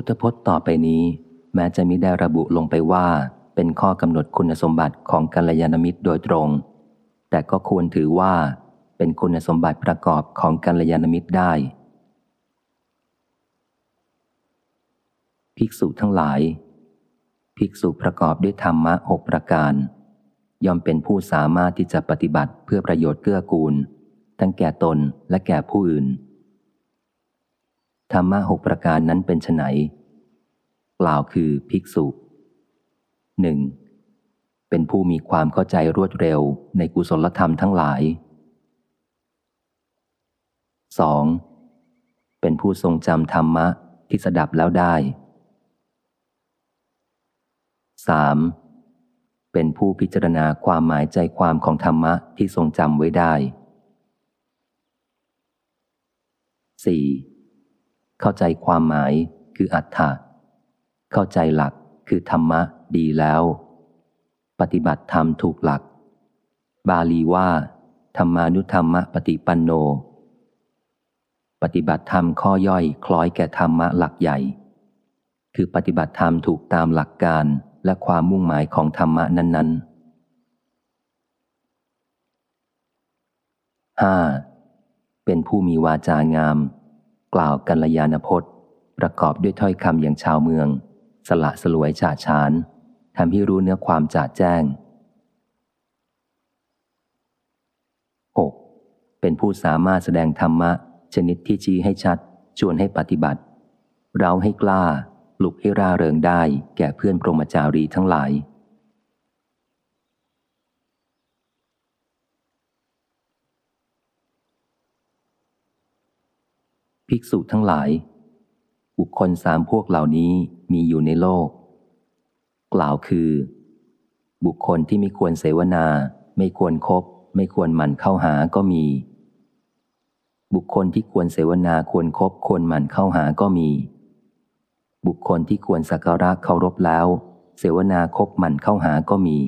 พุทธพจน์ต่อไปนี้ แม้จะมิได้ระบุลงไปว่า เป็นข้อกำหนดคุณสมบัติของกัลยาณมิตรโดยตรง แต่ก็ควรถือว่า เป็นคุณสมบัติประกอบของกัลยาณมิตรได้ ภิกษุทั้งหลาย ภิกษุประกอบด้วยธรรมะหกประการ ย่อมเป็นผู้สามารถที่จะปฏิบัติเพื่อประโยชน์เกื้อกูล ทั้งแก่ตนและแก่ผู้อื่น ธรรมะหกประการนั้นเป็นไนกล่าวคือภิกษุหนึ่งเป็นผู้มีความเข้าใจรวดเร็วในกุศลธรรมทั้งหลาย 2. เป็นผู้ทรงจำธรรมะที่สดับแล้วได้ 3. เป็นผู้พิจารณาความหมายใจความของธรรมะที่ทรงจำไว้ได้ 4. เข้าใจความหมายคืออัตถะเข้าใจหลักคือธรรมะดีแล้ว ปฏิบัติธรรมถูกหลัก บาลีว่า ธรรมานุธรรมะปฏิปันโน ปฏิบัติธรรมข้อย่อยคล้อยแก่ธรรมะหลักใหญ่ คือปฏิบัติธรรมถูกตามหลักการและความมุ่งหมายของธรรมะนั้นๆ 5. เป็นผู้มีวาจางาม กล่าวกัลยาณพจน์ ประกอบด้วยถ้อยคำอย่างชาวเมือง สละสลวยฉาฉานทำให้รู้เนื้อความจ่าแจ้ง 6. เป็นผู้สามารถแสดงธรรมะ ชนิดที่ชี้ให้ชัด ชวนให้ปฏิบัติ เราให้กล้า ลุกให้ร่าเริงได้แก่เพื่อนพรหมจารีทั้งหลาย ภิกษุทั้งหลาย บุคคลสามพวกเหล่านี้มีอยู่ในโลก กล่าวคือ บุคคลที่ไม่ควรเสวนา ไม่ควรครบไม่ควรหมั่นเข้าหาก็มี บุคคลที่ควรเสวนาควรครบควรหมั่นเข้าหาก็มี บุคคลที่ควรสักการะเคารพแล้ว เสวนาคบหมั่นเข้าหาก็มี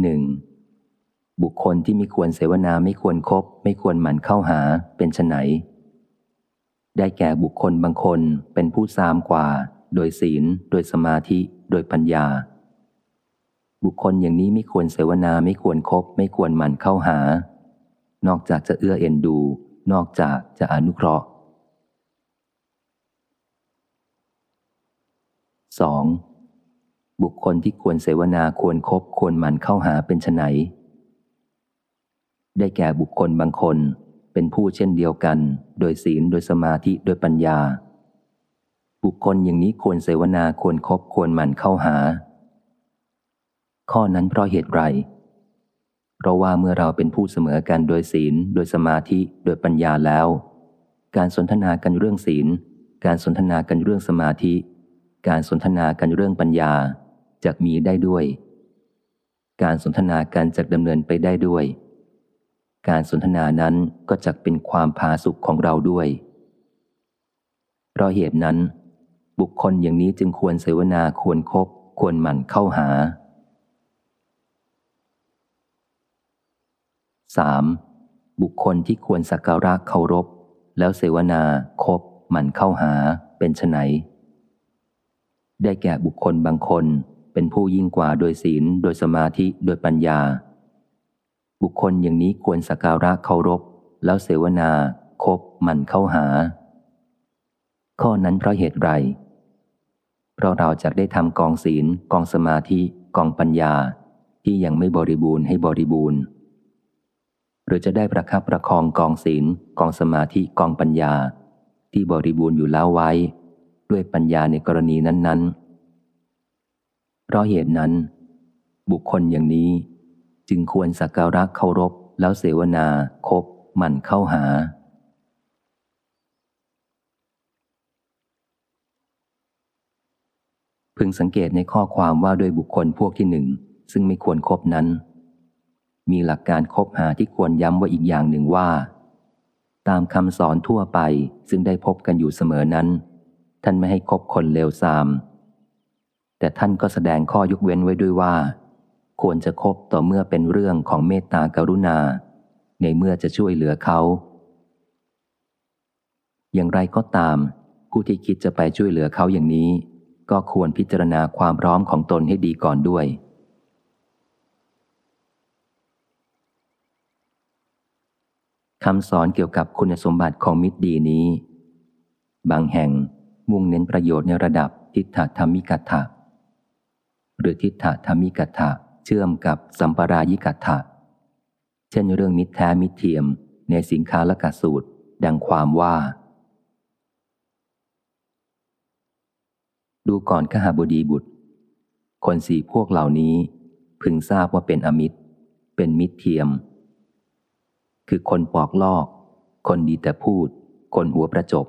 หนึ่ง บุคคลที่ไม่ควรเสวนาไม่ควรครบไม่ควรหมั่นเข้าหาเป็นไนได้แก่บุคคลบางคนเป็นผู้ซามกว่า โดยศีล โดยสมาธิ โดยปัญญา บุคคลอย่างนี้ไม่ควรเสวนาไม่ควรครบไม่ควรหมั่นเข้าหา นอกจากจะเอื้อเอ็นดู นอกจากจะอนุเคราะห์ 2. บุคคลที่ควรเสวนาควรครบควรหมั่นเข้าหาเป็นไน ได้แก่บุคคลบางคน เป็นผู้เช่นเดียวกัน โดยศีลโดยสมาธิโดยปัญญา บุคคลอย่างนี้ควรเสวนาควรครบควรหมั่นเข้าหา ข้อนั้นเพราะเหตุไรเพราะว่าเมื่อเราเป็นผู้เสมอกันโดยศีล โดยสมาธิโดยปัญญาแล้ว การสนทนากันเรื่องศีล การสนทนากันเรื่องสมาธิ การสนทนากันเรื่องปัญญาจะมีได้ด้วย การสนทนากันจะดำเนินไปได้ด้วย การสนทนานั้นก็จะเป็นความพาสุขของเราด้วย เพราะเหตุนั้น บุคคลอย่างนี้จึงควรเสวนาควรครบควรหมั่นเข้าหา 3. บุคคลที่ควรสักการะเคารพ แล้วเสวนาคบหมั่นเข้าหาเป็นไนได้แก่บุคคลบางคนเป็นผู้ยิ่งกว่าโดยศีล โดยสมาธิ โดยปัญญา บุคคลอย่างนี้ควรสักการะเคารพ แล้วเสวนาคบมันเข้าหา ข้อนั้นเพราะเหตุไร เพราะเราจะได้ทำกองศีล กองสมาธิ กองปัญญา ที่ยังไม่บริบูรณ์ให้บริบูรณ์ หรือจะได้ประคับประคองกองศีล กองสมาธิ กองปัญญา ที่บริบูรณ์อยู่แล้วไว้ ด้วยปัญญาในกรณีนั้น ๆ เพราะเหตุนั้น บุคคลอย่างนี้ จึงควรสักการะเคารพ แล้วเสวนาคบมันเข้าหา พึงสังเกตในข้อความว่าโดยบุคคลพวกที่หนึ่ง ซึ่งไม่ควรครบนั้น มีหลักการคบหาที่ควรย้ำว่าอีกอย่างหนึ่งว่า ตามคำสอนทั่วไปซึ่งได้พบกันอยู่เสมอนั้น ท่านไม่ให้คบคนเลวทราม แต่ท่านก็แสดงข้อยกเว้นไว้ด้วยว่า ควรจะคบต่อเมื่อเป็นเรื่องของเมตตากรุณา ในเมื่อจะช่วยเหลือเขา อย่างไรก็ตาม ผู้ที่คิดจะไปช่วยเหลือเขาอย่างนี้ ก็ควรพิจารณาความพร้อมของตนให้ดีก่อนด้วย คำสอนเกี่ยวกับคุณสมบัติของมิตรดีนี้ บางแห่งมุ่งเน้นประโยชน์ในระดับทิฏฐธรรมิกัตถะหรือทิฏฐธรรมิกัตถะ เชื่อมกับสัมปรายิกัตถะเช่นเรื่องมิตรแท้มิตรเทียมในสินค้าละกสูตร ดังความว่า ดูก่อนขหาบดีบุตร คนสี่พวกเหล่านี้ พึงทราบว่าเป็นอมิตร เป็นมิตรเทียม คือคนปอกลอก คนดีแต่พูด คนหัวประจบ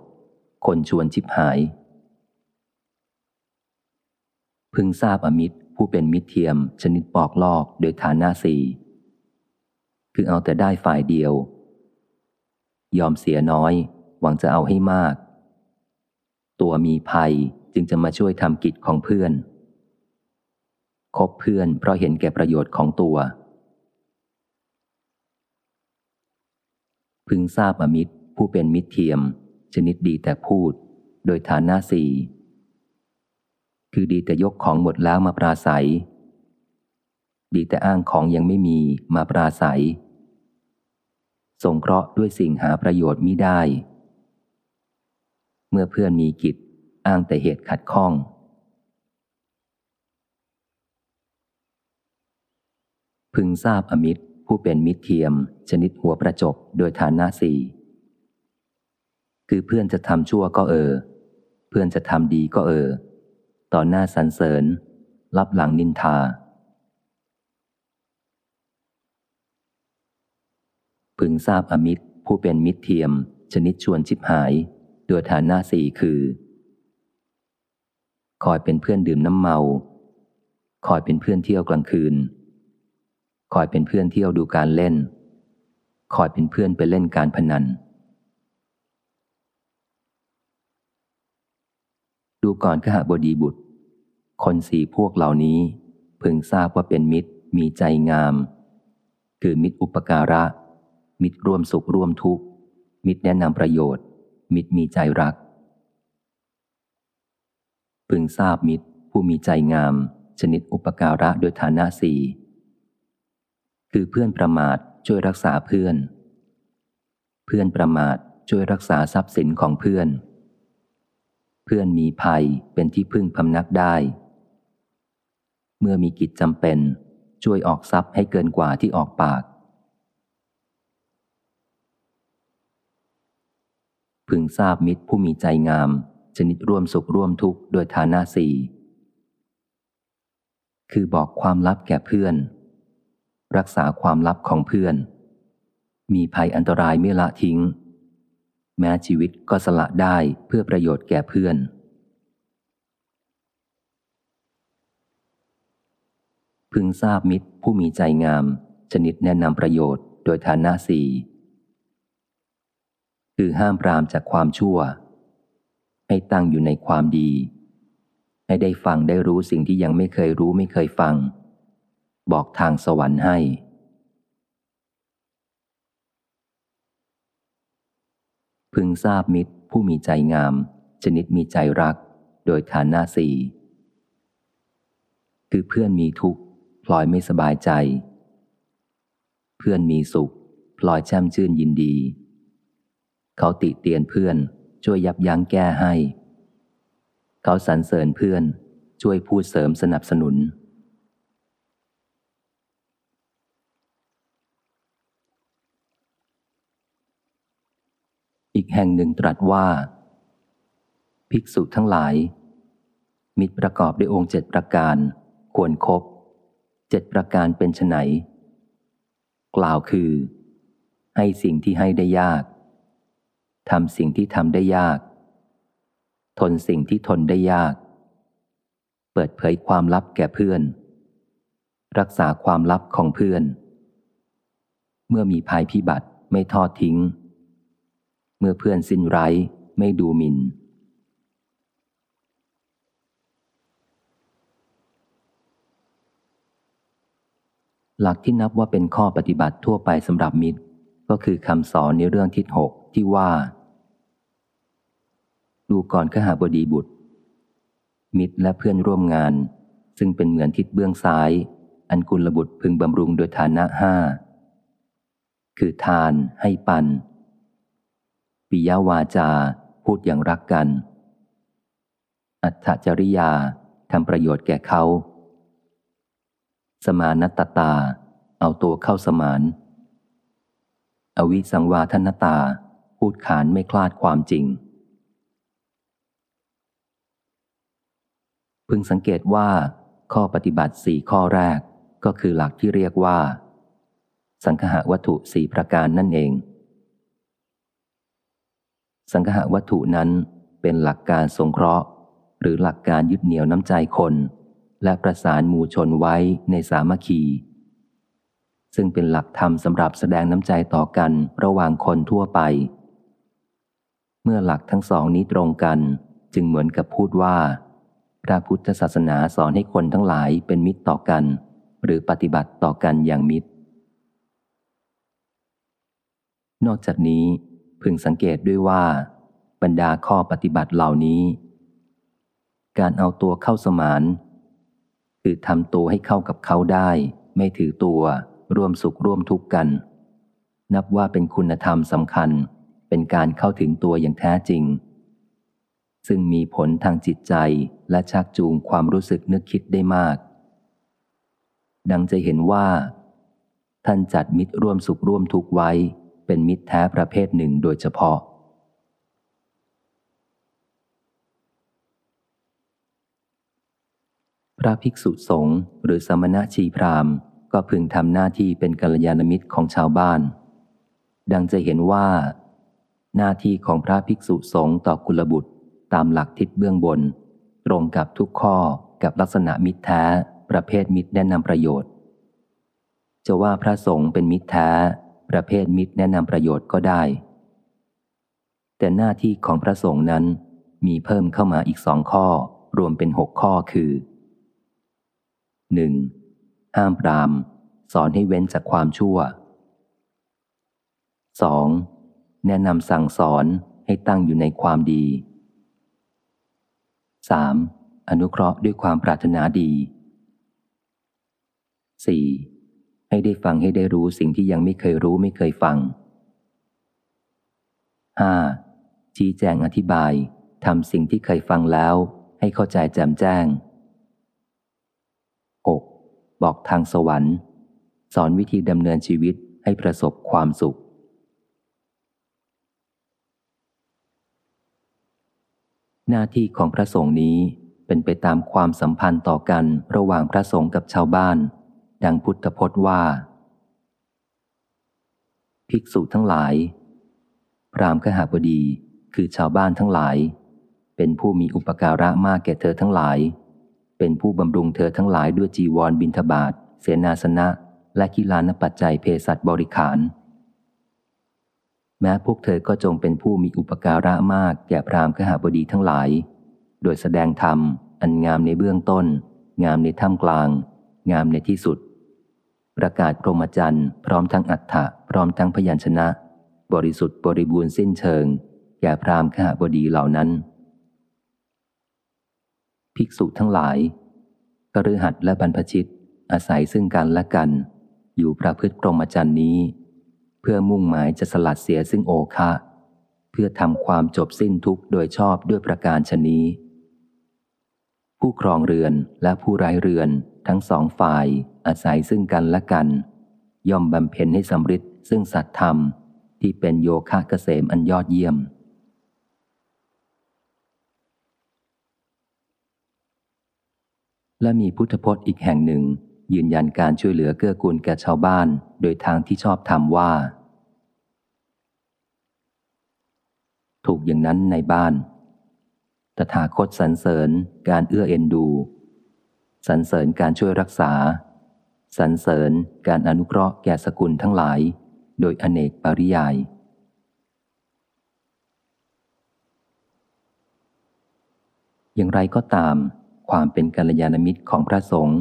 คนชวนชิบหาย พึงทราบอมิตร ผู้เป็นมิตรเทียม ชนิดปอกลอกโดยฐานะสี่คือเอาแต่ได้ฝ่ายเดียว ยอมเสียน้อย หวังจะเอาให้มาก ตัวมีภัยจึงจะมาช่วยทำกิจของเพื่อน คบเพื่อนเพราะเห็นแก่ประโยชน์ของตัว พึงทราบอมิตรผู้เป็นมิตรเทียม ชนิดดีแต่พูด โดยฐานะสี่ คือดีแต่ยกของหมดแล้วมาปราศัย ดีแต่อ้างของยังไม่มีมาปราศัย สงเคราะห์ด้วยสิ่งหาประโยชน์มิได้ เมื่อเพื่อนมีกิจอ้างแต่เหตุขัดข้อง พึงทราบอมิตรผู้เป็นมิตรเทียม ชนิดหัวประจบโดยฐานะสี่คือเพื่อนจะทำชั่วก็เออ เพื่อนจะทำดีก็เออ ต่อหน้าสรรเสริญ รับหลังนินทา พึงทราบอมิตรผู้เป็นมิตรเทียม ชนิดชวนชิบหาย โดยฐานะสี่คือ คอยเป็นเพื่อนดื่มน้ำเมา คอยเป็นเพื่อนเที่ยวกลางคืน คอยเป็นเพื่อนเที่ยวดูการเล่น คอยเป็นเพื่อนไปเล่นการพนัน ดูก่อนขหบดีบุตร คนสี่พวกเหล่านี้ พึงทราบว่าเป็นมิตรมีใจงาม คือมิตรอุปการะ มิตรร่วมสุขร่วมทุกข์ มิตรแนะนำประโยชน์ มิตรมีใจรัก พึงทราบมิตรผู้มีใจงาม ชนิดอุปการะโดยฐานะสี่คือเพื่อนประมาทช่วยรักษาเพื่อน เพื่อนประมาทช่วยรักษาทรัพย์สินของเพื่อน พื่อนมีภัยเป็นที่พึ่งพำนักได้ เมื่อมีกิจจำเป็น ช่วยออกทรัพย์ให้เกินกว่าที่ออกปาก พึงทราบมิตรผู้มีใจงาม ชนิดร่วมสุขร่วมทุกข์โดยฐานะสี่คือบอกความลับแก่เพื่อน รักษาความลับของเพื่อน มีภัยอันตรายไม่ละทิ้ง แม้ชีวิตก็สละได้เพื่อประโยชน์แก่เพื่อน พึงทราบมิตรผู้มีใจงาม ชนิดแนะนำประโยชน์โดยฐานะสี่คือห้ามปรามจากความชั่ว ให้ตั้งอยู่ในความดี ให้ได้ฟังได้รู้สิ่งที่ยังไม่เคยรู้ไม่เคยฟัง บอกทางสวรรค์ให้ พึงทราบมิตรผู้มีใจงาม ชนิดมีใจรัก โดยฐานะสี่คือเพื่อนมีทุกข์พลอยไม่สบายใจ เพื่อนมีสุขพลอยแช่มชื่นยินดี เขาติเตียนเพื่อนช่วยยับยั้งแก้ให้ เขาสรรเสริญเพื่อนช่วยพูดเสริมสนับสนุน อีกแห่งหนึ่งตรัสว่า ภิกษุทั้งหลาย มิตรประกอบด้วยองค์เจ็ดประการ ควรครบเจ็ดประการเป็นไนกล่าวคือ ให้สิ่งที่ให้ได้ยากทำสิ่งที่ทำได้ยาก ทนสิ่งที่ทนได้ยาก เปิดเผยความลับแก่เพื่อน รักษาความลับของเพื่อน เมื่อมีภัยพิบัติไม่ทอดทิ้ง เมื่อเพื่อนสิ้นไร้ไม่ดูหมิน่น หลักที่นับว่าเป็นข้อปฏิบัติทั่วไปสำหรับมิตร ก็คือคำสอนในเรื่องทิศหกที่ว่า ดูก่อนขหาบดีบุตร มิตรและเพื่อนร่วมงาน ซึ่งเป็นเหมือนทิศเบื้องซ้าย อันกุลบุตรพึงบำรุงโดยฐานะห้าคือทานให้ปัน ปิยวาจา พูดอย่างรักกัน อัตจริยาทำประโยชน์แก่เขา สมานตตา เอาตัวเข้าสมาน อวิสังวาทนตา พูดขานไม่คลาดความจริง พึงสังเกตว่า ข้อปฏิบัติสี่ข้อแรกก็คือหลักที่เรียกว่า สังคหวัตถุสี่ประการนั่นเอง สังคหวัตถุนั้นเป็นหลักการสงเคราะห์ หรือหลักการยึดเหนี่ยวน้ำใจคน และประสานหมู่ชนไว้ในสามัคคี ซึ่งเป็นหลักธรรมสำหรับแสดงน้ำใจต่อกันระหว่างคนทั่วไป เมื่อหลักทั้งสองนี้ตรงกันจึงเหมือนกับพูดว่า พระพุทธศาสนาสอนให้คนทั้งหลายเป็นมิตรต่อกัน หรือปฏิบัติต่อกันอย่างมิตร นอกจากนี้ พึงสังเกตด้วยว่า บรรดาข้อปฏิบัติเหล่านี้ การเอาตัวเข้าสมาน คือทำตัวให้เข้ากับเขาได้ ไม่ถือตัว ร่วมสุขร่วมทุกข์กัน นับว่าเป็นคุณธรรมสำคัญ เป็นการเข้าถึงตัวอย่างแท้จริง ซึ่งมีผลทางจิตใจและชักจูงความรู้สึกนึกคิดได้มาก ดังจะเห็นว่า ท่านจัดมิตรร่วมสุขร่วมทุกข์ไว้ เป็นมิตรแท้ประเภทหนึ่งโดยเฉพาะ พระภิกษุสงฆ์หรือสมณะชีพรามก็พึงทำหน้าที่เป็นกัลยาณมิตรของชาวบ้าน ดังจะเห็นว่า หน้าที่ของพระภิกษุสงฆ์ต่อกุลบุตรตามหลักทิศเบื้องบน ตรงกับทุกข้อกับลักษณะมิตรแท้ ประเภทมิตรแนะนำประโยชน์ จะว่าพระสงฆ์เป็นมิตรแท้ ประเภทมิตรแนะนำประโยชน์ก็ได้ แต่หน้าที่ของพระสงฆ์นั้นมีเพิ่มเข้ามาอีกสองข้อ รวมเป็นหกข้อคือ 1. ห้ามปราม สอนให้เว้นจากความชั่ว 2. แนะนำสั่งสอนให้ตั้งอยู่ในความดี 3. อนุเคราะห์ด้วยความปรารถนาดี 4. ให้ได้ฟังให้ได้รู้สิ่งที่ยังไม่เคยรู้ไม่เคยฟัง 5. ชี้แจงอธิบายทำสิ่งที่เคยฟังแล้ว ให้เข้าใจแจ่มแจ้ง 6. บอกทางสวรรค์ สอนวิธีดำเนินชีวิตให้ประสบความสุข หน้าที่ของพระสงฆ์นี้เป็นไปตามความสัมพันธ์ต่อกันระหว่างพระสงฆ์กับชาวบ้าน ดังพุทธพจน์ว่า ภิกษุทั้งหลาย พรามขหาบดีคือชาวบ้านทั้งหลาย เป็นผู้มีอุปการะมากแก่เธอทั้งหลาย เป็นผู้บำรุงเธอทั้งหลายด้วยจีวรบินทบาทเสนาสนะ และกีฬานปัจจัยเพศัตบริขาร แม้พวกเธอก็จงเป็นผู้มีอุปการะมากแก่พรามขหาบดีทั้งหลาย โดยแสดงธรรมอันงามในเบื้องต้น งามในท่ามกลาง งามในที่สุด ประกาศพรหมจรรย์พร้อมทั้งอัฏฐะพร้อมทั้งพยัญชนะ บริสุทธิ์บริบูรณ์สิ้นเชิง แก่พรามขหบดีเหล่านั้น ภิกษุทั้งหลายกฤหัสและบรรพชิต อาศัยซึ่งกันและกัน อยู่ประพฤติพรหมจรรย์นี้ เพื่อมุ่งหมายจะสลัดเสียซึ่งโอคะ เพื่อทำความจบสิ้นทุกข์โดยชอบด้วยประการชนี้ ผู้ครองเรือนและผู้ไร้เรือนทั้งสองฝ่ายอาศัยซึ่งกันและกัน ย่อมบำเพ็ญให้สำฤทธิ์ซึ่งสัตธรรม ที่เป็นโยคะเกษมอันยอดเยี่ยม และมีพุทธพจน์อีกแห่งหนึ่ง ยืนยันการช่วยเหลือเกื้อกูลแก่ชาวบ้านโดยทางที่ชอบทำว่า ถูกอย่างนั้นในบ้าน ตถาคตสรรเสริญการเอื้อเอ็นดู สรรเสริญการช่วยรักษา สรรเสริญการอนุเคราะห์แก่สกุลทั้งหลาย โดยอเนกปริยาย อย่างไรก็ตาม ความเป็นกัลยาณมิตรของพระสงฆ์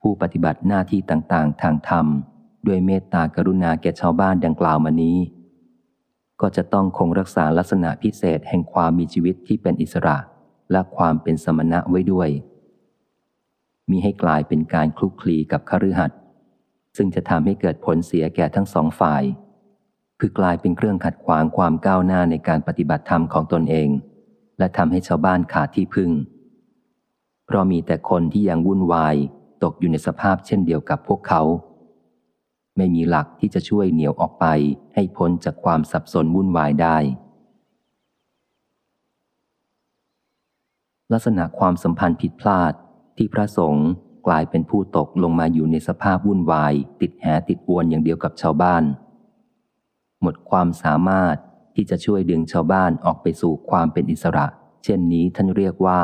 ผู้ปฏิบัติหน้าที่ต่างๆ ทางธรรม ด้วยเมตตากรุณาแก่ชาวบ้านดังกล่าวมานี้ ก็จะต้องคงรักษาลักษณะพิเศษแห่งความมีชีวิตที่เป็นอิสระ และความเป็นสมณะไว้ด้วย มีให้กลายเป็นการคลุกคลีกับคฤหัสถ์ซึ่งจะทำให้เกิดผลเสียแก่ทั้งสองฝ่าย คือกลายเป็นเครื่องขัดขวางความก้าวหน้าในการปฏิบัติธรรมของตนเอง และทำให้ชาวบ้านขาดที่พึ่ง เพราะมีแต่คนที่ยังวุ่นวายตกอยู่ในสภาพเช่นเดียวกับพวกเขา ไม่มีหลักที่จะช่วยเหนี่ยวออกไปให้พ้นจากความสับสนวุ่นวายได้ ลักษณะความสัมพันธ์ผิดพลาดที่พระสงฆ์กลายเป็นผู้ตกลงมาอยู่ในสภาพวุ่นวาย ติดแหติดอวนอย่างเดียวกับชาวบ้าน หมดความสามารถที่จะช่วยดึงชาวบ้านออกไปสู่ความเป็นอิสระ เช่นนี้ท่านเรียกว่า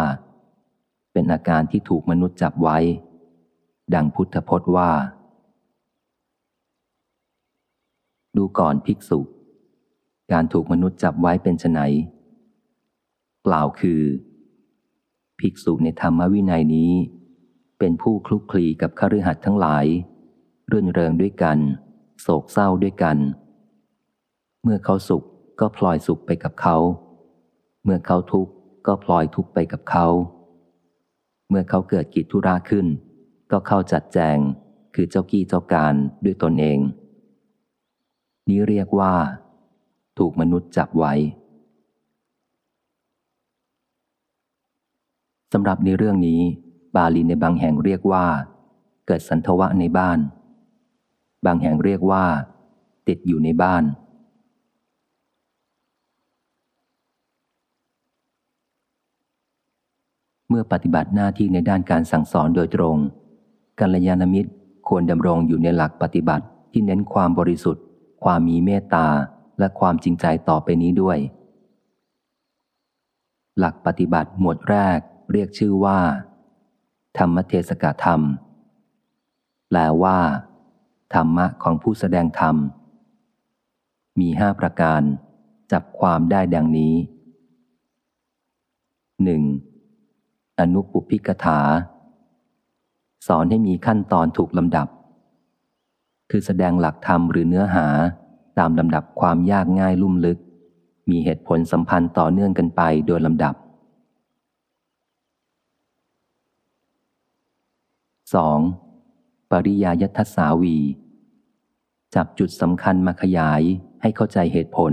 เป็นอาการที่ถูกมนุษย์จับไว้ ดังพุทธพจน์ว่า ดูก่อนภิกษุ การถูกมนุษย์จับไว้เป็นไนกล่าวคือ ภิกษุในธรรมวินัยนี้ เป็นผู้คลุกคลีกับขรือหัดทั้งหลายรื่นเริงด้วยกัน โศกเศร้าด้วยกัน เมื่อเขาสุขก็พลอยสุขไปกับเขา เมื่อเขาทุกข์ก็พลอยทุกข์ไปกับเขา เมื่อเขาเกิดกิจธุระขึ้น ก็เข้าจัดแจงคือเจ้ากี้เจ้าการด้วยตนเอง นี้เรียกว่า ถูกมนุษย์จับไว้สำหรับในเรื่องนี้ บาลีในบางแห่งเรียกว่า เกิดสันทวะในบ้าน บางแห่งเรียกว่า ติดอยู่ในบ้าน เมื่อปฏิบัติหน้าที่ในด้านการสั่งสอนโดยตรงกัลยาณมิตรควรดำรงอยู่ในหลักปฏิบัติที่เน้นความบริสุทธิ์ ความมีเมตตาและความจริงใจต่อไปนี้ด้วย หลักปฏิบัติหมวดแรกเรียกชื่อว่า ธรรมเทศกธรรม แปลว่า ธรรมะของผู้แสดงธรรม มีห้าประการ จับความได้ดังนี้หนึ่งอนุปุพิกถา สอนให้มีขั้นตอนถูกลำดับ คือแสดงหลักธรรมหรือเนื้อหาตามลำดับความยากง่ายลุ่มลึก มีเหตุผลสัมพันธ์ต่อเนื่องกันไปโดยลำดับ 2. ปริยายัตสาวี จับจุดสำคัญมาขยายให้เข้าใจเหตุผล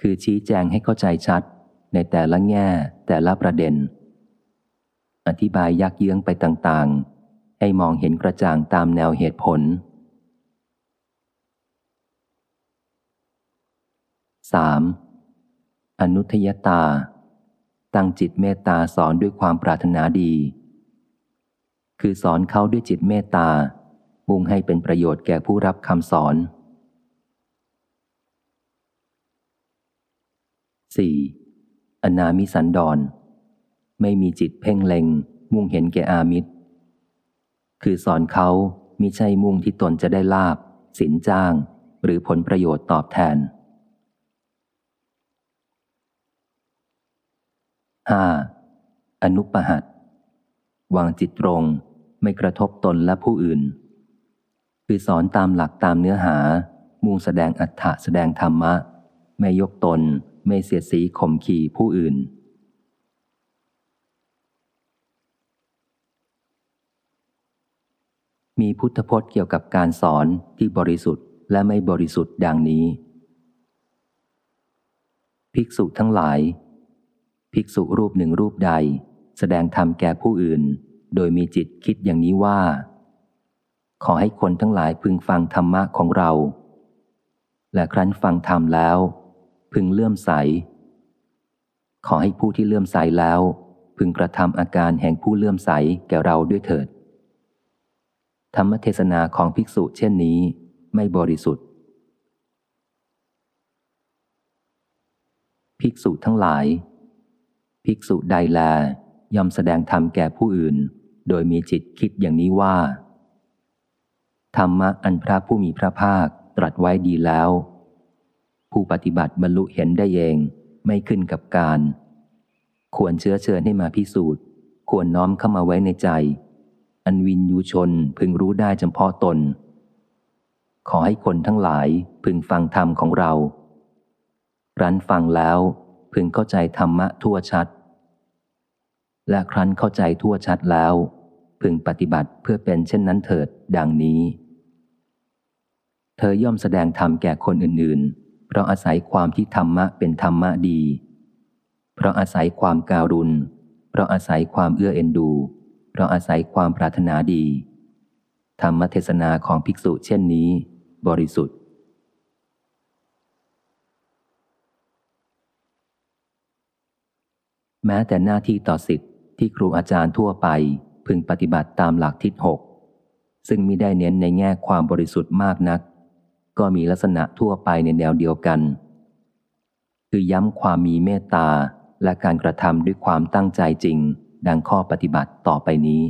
คือชี้แจงให้เข้าใจชัดในแต่ละแง่แต่ละประเด็น อธิบายยักเยื้องไปต่างๆ ให้มองเห็นกระจ่างตามแนวเหตุผล 3. อนุทยตา ตั้งจิตเมตตาสอนด้วยความปรารถนาดี คือสอนเขาด้วยจิตเมตตา มุ่งให้เป็นประโยชน์แก่ผู้รับคำสอน 4. อนามิสันดร ไม่มีจิตเพ่งเล็ง มุ่งเห็นแก่อามิตร คือสอนเขามิใช่มุ่งที่ตนจะได้ลาบ สินจ้าง หรือผลประโยชน์ตอบแทน 5. อนุปหัตวางจิตตรงไม่กระทบตนและผู้อื่น คือสอนตามหลักตามเนื้อหา มุ่งแสดงอัฏฐะแสดงธรรมะ ไม่ยกตน ไม่เสียสีข่มขี่ผู้อื่น มีพุทธพจน์เกี่ยวกับการสอนที่บริสุทธิ์และไม่บริสุทธิ์ดังนี้ ภิกษุทั้งหลาย ภิกษุรูปหนึ่งรูปใด แสดงธรรมแก่ผู้อื่น โดยมีจิตคิดอย่างนี้ว่า ขอให้คนทั้งหลายพึงฟังธรรมะของเรา และครั้นฟังธรรมแล้ว พึงเลื่อมใส ขอให้ผู้ที่เลื่อมใสแล้ว พึงกระทำอาการแห่งผู้เลื่อมใสแก่เราด้วยเถิด ธรรมเทศนาของภิกษุเช่นนี้ไม่บริสุทธิ์ ภิกษุทั้งหลาย ภิกษุใดแลย่อมแสดงธรรมแก่ผู้อื่น โดยมีจิตคิดอย่างนี้ว่า ธรรมะอันพระผู้มีพระภาคตรัสไว้ดีแล้ว ผู้ปฏิบัติบรรลุเห็นได้เองไม่ขึ้นกับการ ควรเชื้อเชิญให้มาพิสูจน์ ควรน้อมเข้ามาไว้ในใจ อันวินยูชนพึงรู้ได้เฉพาะตน ขอให้คนทั้งหลายพึงฟังธรรมของเรารั้นฟังแล้วพึงเข้าใจธรรมะทั่วชัด และครั้นเข้าใจทั่วชัดแล้ว พึงปฏิบัติเพื่อเป็นเช่นนั้นเถิดดังนี้ เธอย่อมแสดงธรรมแก่คนอื่นๆ เพราะอาศัยความที่ธรรมะเป็นธรรมะดี เพราะอาศัยความการุณ เพราะอาศัยความเอื้อเอ็นดู เราอาศัยความปรารถนาดี ธรรมเทศนาของภิกษุเช่นนี้ บริสุทธิ์ แม้แต่หน้าที่ต่อสิทธิ์ที่ครูอาจารย์ทั่วไปพึงปฏิบัติตามหลักทิศหกซึ่งมิได้เน้นในแง่ความบริสุทธิ์มากนัก ก็มีลักษณะทั่วไปในแนวเดียวกัน คือย้ำความมีเมตตาและการกระทำด้วยความตั้งใจจริง ดังข้อปฏิบัติต่อไปนี้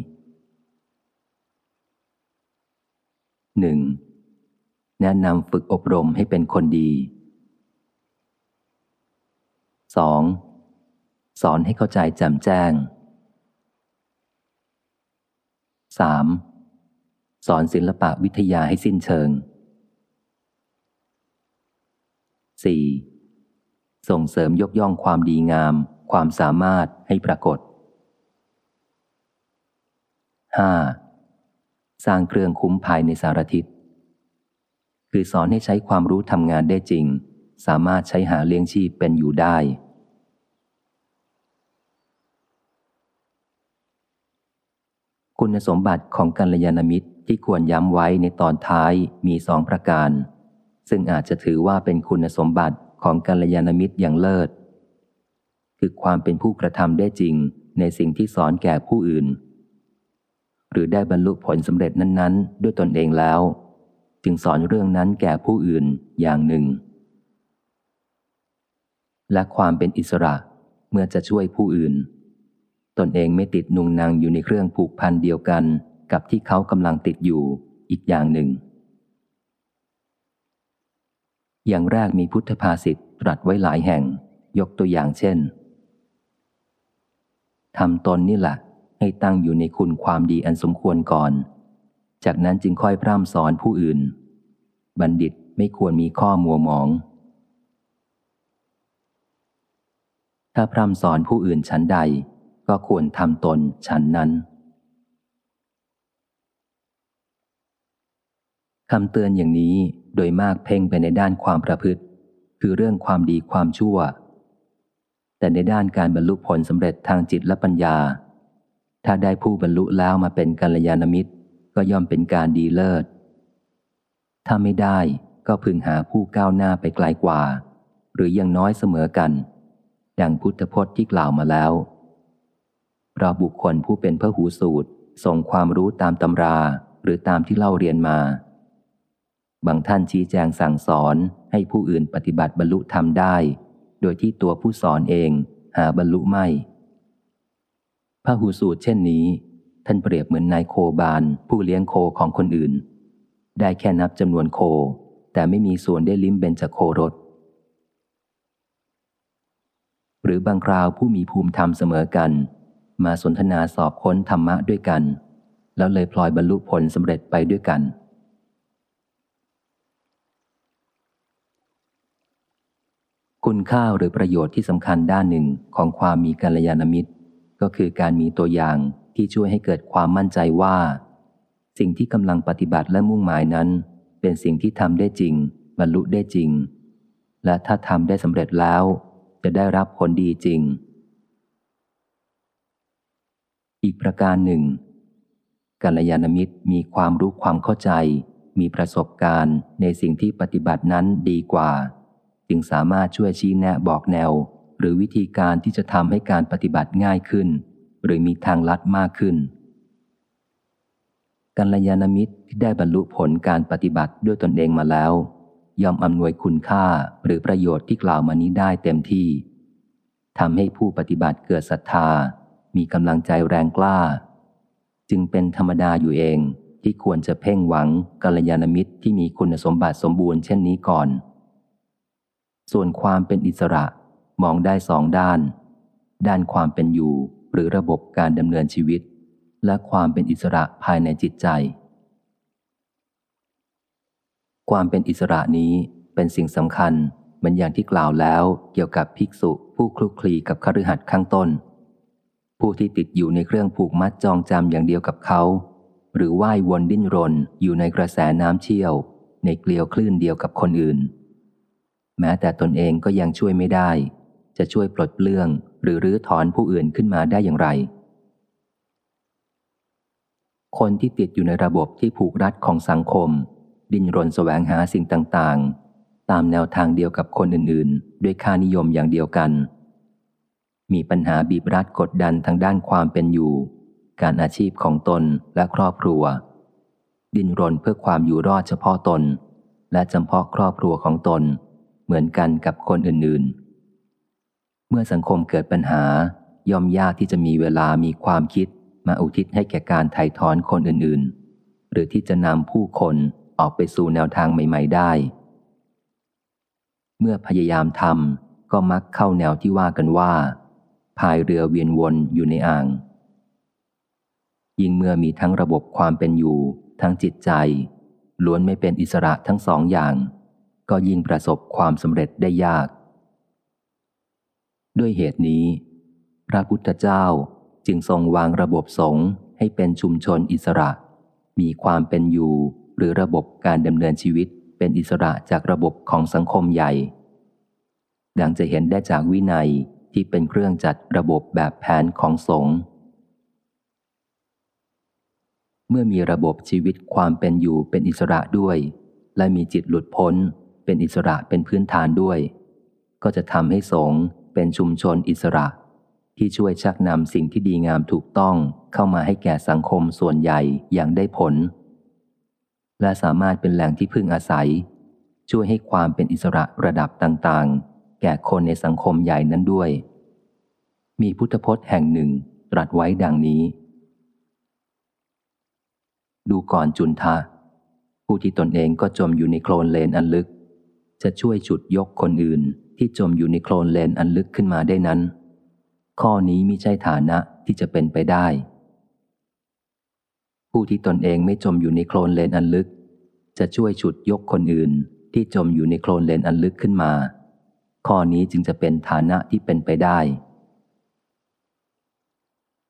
1. แนะนำฝึกอบรมให้เป็นคนดี 2. สอนให้เข้าใจแจ่มแจ้ง 3. สอนศิลปะวิทยาให้สิ้นเชิง 4. ส่งเสริมยกย่องความดีงาม ความสามารถให้ปรากฏ 5. 5. สร้างเครื่องคุ้มภายในสารทิศ คือสอนให้ใช้ความรู้ทำงานได้จริง สามารถใช้หาเลี้ยงชีพเป็นอยู่ได้ คุณสมบัติของกัลยาณมิตรที่ควรย้ำไว้ในตอนท้ายมีสองประการ ซึ่งอาจจะถือว่าเป็นคุณสมบัติของกัลยาณมิตรอย่างเลิศ คือความเป็นผู้กระทำได้จริงในสิ่งที่สอนแก่ผู้อื่น หรือได้บรรลุผลสำเร็จนั้นๆ ด้วยตนเองแล้ว จึงสอนเรื่องนั้นแก่ผู้อื่นอย่างหนึ่ง และความเป็นอิสระเมื่อจะช่วยผู้อื่น ตนเองไม่ติดนุงนางอยู่ในเครื่องผูกพันเดียวกันกับที่เขากำลังติดอยู่อีกอย่างหนึ่ง อย่างแรกมีพุทธภาษิตตรัสไว้หลายแห่ง ยกตัวอย่างเช่นทำตนนี่แหละ ให้ตั้งอยู่ในคุณความดีอันสมควรก่อน จากนั้นจึงค่อยพร่ำสอนผู้อื่น บัณฑิตไม่ควรมีข้อมัวหมอง ถ้าพร่ำสอนผู้อื่นชั้นใด ก็ควรทำตนชั้นนั้นคำเตือนอย่างนี้โดยมากเพ่งไปในด้านความประพฤติ คือเรื่องความดีความชั่ว แต่ในด้านการบรรลุผลสำเร็จทางจิตและปัญญา ถ้าได้ผู้บรรลุแล้วมาเป็นกัลยาณมิตร ก็ย่อมเป็นการดีเลิศ ถ้าไม่ได้ก็พึงหาผู้ก้าวหน้าไปไกลกว่า หรือยังน้อยเสมอกัน ดังพุทธพจน์ที่กล่าวมาแล้วเพราะบุคคลผู้เป็นพระหูสูตรส่งความรู้ตามตำราหรือตามที่เล่าเรียนมา บางท่านชี้แจงสั่งสอนให้ผู้อื่นปฏิบัติบรรลุธรรมได้ โดยที่ตัวผู้สอนเองหาบรรลุไม่ พระหูสูตรเช่นนี้ ท่านเปรียบเหมือนนายโคบานผู้เลี้ยงโคของคนอื่น ได้แค่นับจำนวนโค แต่ไม่มีส่วนได้ลิ้มเบญจโครสหรือบางคราวผู้มีภูมิธรรมเสมอกัน มาสนทนาสอบค้นธรรมะด้วยกัน แล้วเลยพลอยบรรลุผลสำเร็จไปด้วยกัน คุณค่าหรือประโยชน์ที่สำคัญด้านหนึ่งของความมีกัลยาณมิตร ก็คือการมีตัวอย่างที่ช่วยให้เกิดความมั่นใจว่า สิ่งที่กำลังปฏิบัติและมุ่งหมายนั้น เป็นสิ่งที่ทำได้จริง บรรลุได้จริง และถ้าทำได้สำเร็จแล้ว จะได้รับผลดีจริง อีกประการหนึ่งกัลยาณมิตรมีความรู้ความเข้าใจ มีประสบการณ์ในสิ่งที่ปฏิบัตินั้นดีกว่า จึงสามารถช่วยชี้แนะบอกแนว หรือวิธีการที่จะทำให้การปฏิบัติง่ายขึ้น หรือมีทางลัดมากขึ้นกัลยาณมิตรที่ได้บรรลุผลการปฏิบัติด้วยตนเองมาแล้วยอมอำนวยคุณค่าหรือประโยชน์ที่กล่าวมานี้ได้เต็มที่ทำให้ผู้ปฏิบัติเกิดศรัทธา มีกำลังใจแรงกล้า จึงเป็นธรรมดาอยู่เองที่ควรจะเพ่งหวังกัลยาณมิตรที่มีคุณสมบัติสมบูรณ์เช่นนี้ก่อน ส่วนความเป็นอิสระ มองได้สองด้าน ด้านความเป็นอยู่ หรือระบบการดำเนินชีวิต และความเป็นอิสระภายในจิตใจ ความเป็นอิสระนี้เป็นสิ่งสำคัญเหมือนอย่างที่กล่าวแล้วเกี่ยวกับภิกษุผู้คลุกคลีกับคฤหัสถ์ข้างต้น ผู้ที่ติดอยู่ในเครื่องผูกมัดจองจำอย่างเดียวกับเขา หรือว่ายวนดิ้นรนอยู่ในกระแสน้ำเชี่ยว ในเกลียวคลื่นเดียวกับคนอื่น แม้แต่ตนเองก็ยังช่วยไม่ได้ จะช่วยปลดเปลื้อง หรือรื้อถอนผู้อื่นขึ้นมาได้อย่างไร คนที่ติดอยู่ในระบบที่ผูกรัดของสังคม ดิ้นรนแสวงหาสิ่งต่างๆ ตามแนวทางเดียวกับคนอื่นๆ ด้วยค่านิยมอย่างเดียวกัน มีปัญหาบีบรัดกดดันทางด้านความเป็นอยู่ การอาชีพของตนและครอบครัว ดิ้นรนเพื่อความอยู่รอดเฉพาะตน และจำเพาะครอบครัวของตน เหมือนกันกับคนอื่นๆ เมื่อสังคมเกิดปัญหา ย่อมยากที่จะมีเวลามีความคิดมาอุทิศให้แก่การไถ่ถอนคนอื่นๆ หรือที่จะนำผู้คนออกไปสู่แนวทางใหม่ ๆ ได้ เมื่อพยายามทำก็มักเข้าแนวที่ว่ากันว่าพายเรือเวียนวนอยู่ในอ่าง ยิ่งเมื่อมีทั้งระบบความเป็นอยู่ ทั้งจิตใจ ล้วนไม่เป็นอิสระทั้งสองอย่าง ก็ยิ่งประสบความสำเร็จได้ยาก ด้วยเหตุนี้ พระพุทธเจ้าจึงทรงวางระบบสงฆ์ให้เป็นชุมชนอิสระ มีความเป็นอยู่หรือระบบการดำเนินชีวิตเป็นอิสระจากระบบของสังคมใหญ่ ดังจะเห็นได้จากวินัยที่เป็นเครื่องจัดระบบแบบแผนของสงฆ์เมื่อมีระบบชีวิตความเป็นอยู่เป็นอิสระด้วย และมีจิตหลุดพ้นเป็นอิสระเป็นพื้นฐานด้วย ก็จะทำให้สงฆ์ เป็นชุมชนอิสระ ที่ช่วยชักนำสิ่งที่ดีงามถูกต้องเข้ามาให้แก่สังคมส่วนใหญ่อย่างได้ผล และสามารถเป็นแหล่งที่พึ่งอาศัย ช่วยให้ความเป็นอิสระระดับต่างๆ แก่คนในสังคมใหญ่นั้นด้วย มีพุทธพจน์แห่งหนึ่งตรัสไว้ดังนี้ ดูก่อนจุนทะผู้ที่ตนเองก็จมอยู่ในโคลนเลนอันลึก จะช่วยฉุดยกคนอื่น ที่จมอยู่ในโคลนเลนอันลึกขึ้นมาได้นั้น ข้อนี้มิใช่ฐานะที่จะเป็นไปได้ ผู้ที่ตนเองไม่จมอยู่ในโคลนเลนอันลึก จะช่วยฉุดยกคนอื่นที่จมอยู่ในโคลนเลนอันลึกขึ้นมา ข้อนี้จึงจะเป็นฐานะที่เป็นไปได้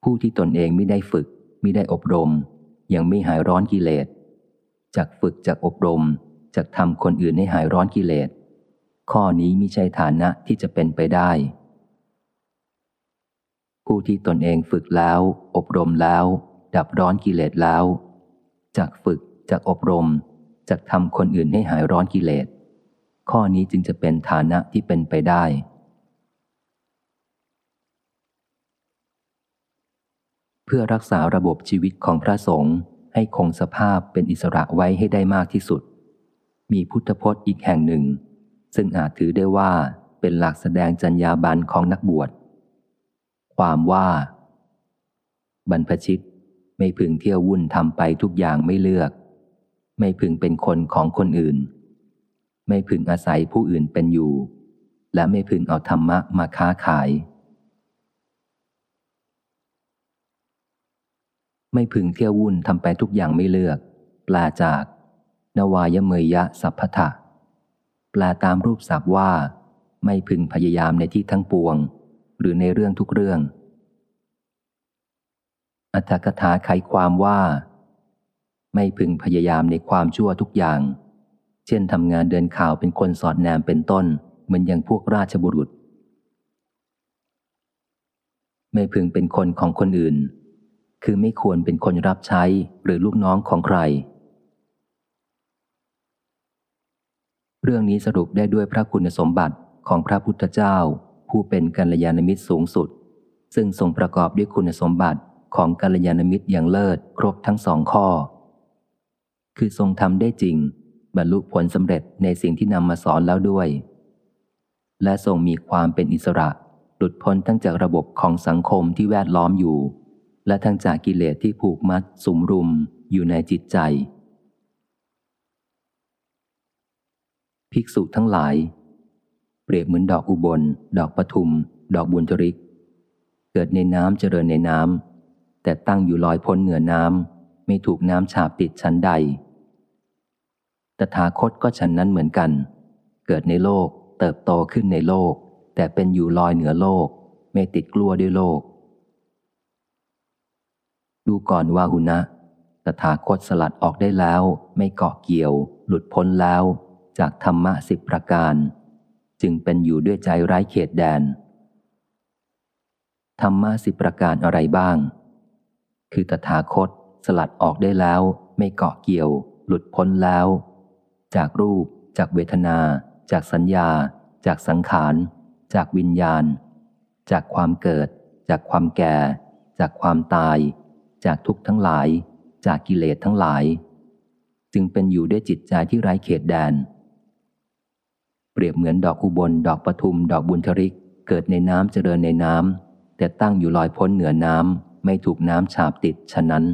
ผู้ที่ตนเองไม่ได้ฝึกไม่ได้อบรม ยังไม่หายร้อนกิเลสจากฝึกจากอบรมจากทำคนอื่นให้หายร้อนกิเลส ข้อนี้มิใช่ฐานะที่จะเป็นไปได้ ผู้ที่ตนเองฝึกแล้ว อบรมแล้ว ดับร้อนกิเลสแล้ว จากฝึกจากอบรมจากทำคนอื่นให้หายร้อนกิเลส ข้อนี้จึงจะเป็นฐานะที่เป็นไปได้ เพื่อรักษาระบบชีวิตของพระสงฆ์ให้คงสภาพเป็นอิสระไว้ให้ได้มากที่สุด มีพุทธพจน์อีกแห่งหนึ่ง ซึ่งอาจถือได้ว่าเป็นหลักแสดงจรรยาบรรณของนักบวช ความว่า บรรพชิตไม่พึงเที่ยววุ่นทำไปทุกอย่างไม่เลือก ไม่พึงเป็นคนของคนอื่น ไม่พึงอาศัยผู้อื่นเป็นอยู่ และไม่พึงเอาธรรมะมาค้าขาย ไม่พึงเที่ยววุ่นทำไปทุกอย่างไม่เลือกแปลจาก นวายเมยยะสัพพทะ แปลตามรูปศัพท์ว่า ไม่พึงพยายามในที่ทั้งปวง หรือในเรื่องทุกเรื่อง อัตถกถาไขความว่า ไม่พึงพยายามในความชั่วทุกอย่าง เช่นทำงานเดินข่าวเป็นคนสอดแนมเป็นต้น เหมือนอย่างพวกราชบุรุษ ไม่พึงเป็นคนของคนอื่น คือไม่ควรเป็นคนรับใช้หรือลูกน้องของใคร เรื่องนี้สรุปได้ด้วยพระคุณสมบัติของพระพุทธเจ้า ผู้เป็นกัลยาณมิตรสูงสุด ซึ่งทรงประกอบด้วยคุณสมบัติของกัลยาณมิตรอย่างเลิศครบทั้งสองข้อ คือทรงทำได้จริง บรรลุผลสำเร็จในสิ่งที่นำมาสอนแล้วด้วย และทรงมีความเป็นอิสระหลุดพ้นทั้งจากระบบของสังคมที่แวดล้อมอยู่ และทั้งจากกิเลสที่ผูกมัดสุมรุมอยู่ในจิตใจ ภิกษุทั้งหลาย เปรียบเหมือนดอกอุบล ดอกปทุม ดอกบุญจริก เกิดในน้ำเจริญในน้ำแต่ตั้งอยู่ลอยพ้นเหนือน้ำไม่ถูกน้ำฉาบติดชั้นใด ตถาคตก็ฉันนั้นเหมือนกัน เกิดในโลก เติบโตขึ้นในโลก แต่เป็นอยู่ลอยเหนือโลก ไม่ติดกลัวด้วยโลก ดูก่อนว่าหุนะตถาคตสลัดออกได้แล้ว ไม่เกาะเกี่ยว หลุดพ้นแล้ว จากธรรมะสิบประการ จึงเป็นอยู่ด้วยใจไร้เขตแดน ธรรมะสิบประการอะไรบ้าง คือตถาคตสลัดออกได้แล้ว ไม่เกาะเกี่ยว หลุดพ้นแล้ว จากรูป จากเวทนา จากสัญญา จากสังขาร จากวิญญาณ จากความเกิด จากความแก่ จากความตาย จากทุกข์ทั้งหลาย จากกิเลสทั้งหลายจึงเป็นอยู่ด้วยจิตใจที่ไร้เขตแดน เปรียบเหมือนดอกอุบล ดอกปทุม ดอกบุญทริก เกิดในน้ำเจริญในน้ำแต่ตั้งอยู่ลอยพ้นเหนือน้ำไม่ถูกน้ำฉาบติดฉะนั้น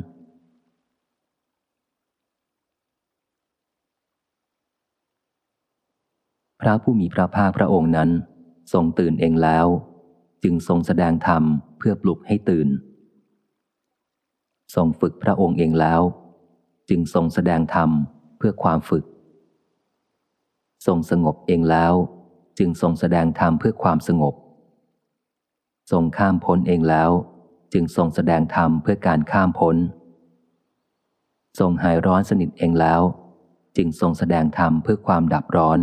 พระผู้มีพระภาคพระองค์นั้น ทรงตื่นเองแล้ว จึงทรงแสดงธรรมเพื่อปลุกให้ตื่น ทรงฝึกพระองค์เองแล้ว จึงทรงแสดงธรรมเพื่อความฝึก ทรงสงบเองแล้ว จึงทรงแสดงธรรมเพื่อความสงบ ทรงข้ามพ้นเองแล้ว จึงทรงแสดงธรรมเพื่อการข้ามพ้น ทรงหายร้อนสนิทเองแล้ว จึงทรงแสดงธรรมเพื่อความดับร้อน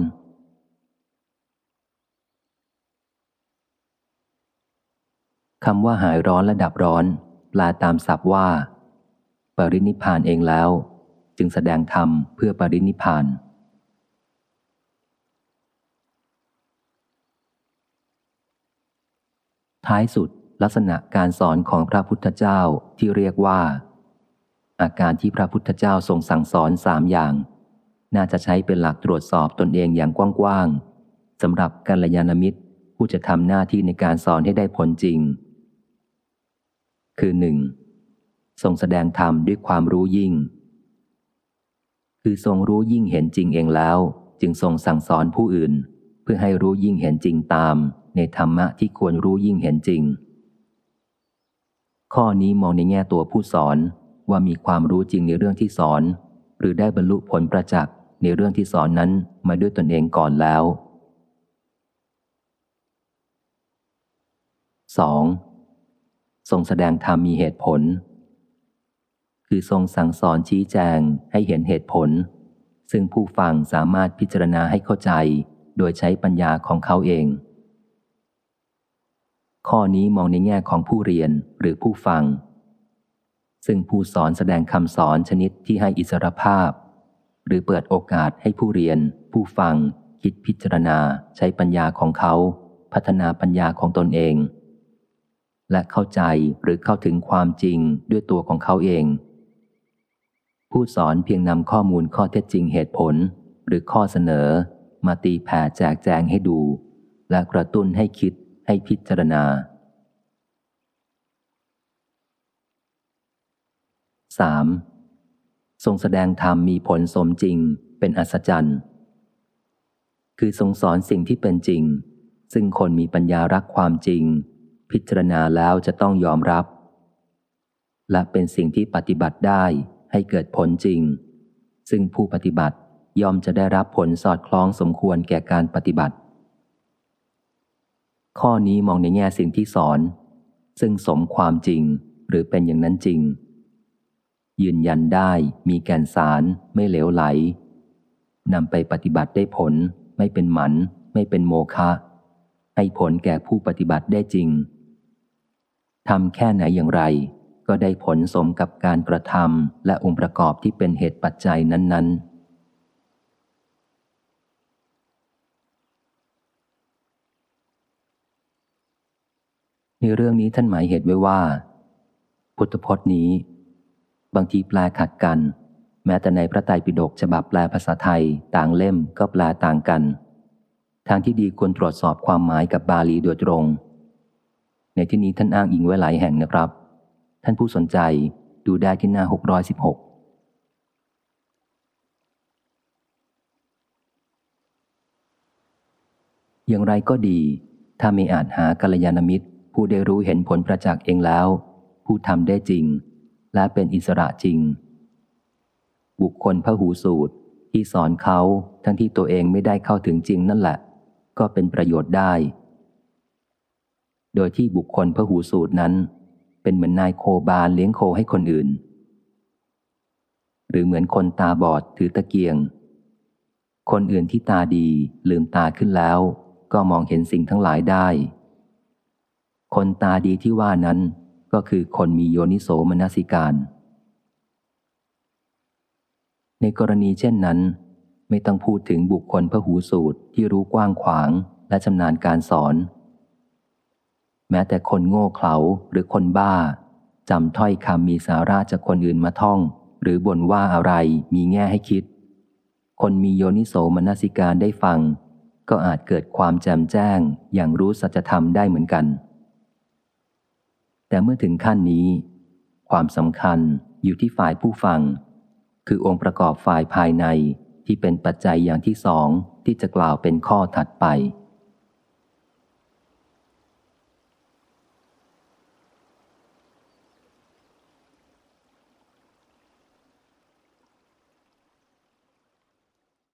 คำว่าหายร้อนและดับร้อนแปลตามศัพท์ว่า ปรินิพานเองแล้ว จึงแสดงธรรมเพื่อปรินิพาน ท้ายสุดลักษณะการสอนของพระพุทธเจ้าที่เรียกว่า อาการที่พระพุทธเจ้าทรงสั่งสอนสามอย่าง น่าจะใช้เป็นหลักตรวจสอบตนเองอย่างกว้างๆสำหรับกัลยาณมิตรผู้จะทำหน้าที่ในการสอนให้ได้ผลจริง คือหนึ่งทรงแสดงธรรมด้วยความรู้ยิ่ง คือทรงรู้ยิ่งเห็นจริงเองแล้ว จึงทรงสั่งสอนผู้อื่น เพื่อให้รู้ยิ่งเห็นจริงตาม ในธรรมะที่ควรรู้ยิ่งเห็นจริง ข้อนี้มองในแง่ตัวผู้สอนว่ามีความรู้จริงในเรื่องที่สอน หรือได้บรรลุผลประจักษ์ในเรื่องที่สอนนั้นมาด้วยตนเองก่อนแล้ว 2. ทรงแสดงธรรมมีเหตุผล คือทรงสั่งสอนชี้แจงให้เห็นเหตุผล ซึ่งผู้ฟังสามารถพิจารณาให้เข้าใจ โดยใช้ปัญญาของเขาเอง ข้อนี้มองในแง่ของผู้เรียนหรือผู้ฟัง ซึ่งผู้สอนแสดงคำสอนชนิดที่ให้อิสรภาพ หรือเปิดโอกาสให้ผู้เรียน ผู้ฟัง คิดพิจารณาใช้ปัญญาของเขา พัฒนาปัญญาของตนเอง และเข้าใจหรือเข้าถึงความจริงด้วยตัวของเขาเอง ผู้สอนเพียงนำข้อมูลข้อเท็จจริงเหตุผล หรือข้อเสนอ มาตีแผ่แจกแจงให้ดู และกระตุ้นให้คิด ให้พิจารณา 3. ทรงแสดงธรรมมีผลสมจริงเป็นอัศจรรย์ คือทรงสอนสิ่งที่เป็นจริง ซึ่งคนมีปัญญารักความจริง พิจารณาแล้วจะต้องยอมรับ และเป็นสิ่งที่ปฏิบัติได้ให้เกิดผลจริง ซึ่งผู้ปฏิบัติย่อมจะได้รับผลสอดคล้องสมควรแก่การปฏิบัติ ข้อนี้มองในแง่สิ่งที่สอน ซึ่งสมความจริงหรือเป็นอย่างนั้นจริง ยืนยันได้มีแก่นสารไม่เหลวไหลนำไปปฏิบัติได้ผล ไม่เป็นหมัน ไม่เป็นโมฆะให้ผลแก่ผู้ปฏิบัติได้จริงทำแค่ไหนอย่างไร ก็ได้ผลสมกับการกระทำและองค์ประกอบที่เป็นเหตุปัจจัยนั้น ๆ ในเรื่องนี้ท่านหมายเหตุไว้ว่า พุทธพจน์นี้ บางทีแปลขัดกัน แม้แต่ในพระไตรปิฎกฉบับแปลภาษาไทยต่างเล่มก็แปลต่างกัน ทางที่ดีควรตรวจสอบความหมายกับบาลีโดยตรง ในที่นี้ท่านอ้างอิงไว้หลายแห่งนะครับ ท่านผู้สนใจดูได้ที่หน้า 616อย่างไรก็ดี ถ้าไม่อาจหากัลยาณมิตร ผู้ได้รู้เห็นผลประจักษ์เองแล้ว ผู้ทำได้จริง และเป็นอิสระจริง บุคคลพระหูสูตรที่สอนเขาทั้งที่ตัวเองไม่ได้เข้าถึงจริงนั่นแหละ ก็เป็นประโยชน์ได้ โดยที่บุคคลพหูสูตรนั้น เป็นเหมือนนายโคบาลเลี้ยงโคให้คนอื่น หรือเหมือนคนตาบอดถือตะเกียง คนอื่นที่ตาดีลืมตาขึ้นแล้ว ก็มองเห็นสิ่งทั้งหลายได้ คนตาดีที่ว่านั้นก็คือคนมีโยนิโสมนสิการ ในกรณีเช่นนั้น ไม่ต้องพูดถึงบุคคลพหูสูตรที่รู้กว้างขวางและชำนาญการสอน แม้แต่คนโง่เขลาหรือคนบ้าจำถ้อยคำมีสาระจากคนอื่นมาท่อง หรือบ่นว่าอะไรมีแง่ให้คิด คนมีโยนิโสมนสิการได้ฟัง ก็อาจเกิดความแจ่มแจ้งอย่างรู้สัจธรรมได้เหมือนกัน แต่เมื่อถึงขั้นนี้ ความสำคัญอยู่ที่ฝ่ายผู้ฟัง คือองค์ประกอบฝ่ายภายในที่เป็นปัจจัยอย่างที่สองที่จะกล่าวเป็นข้อถัดไป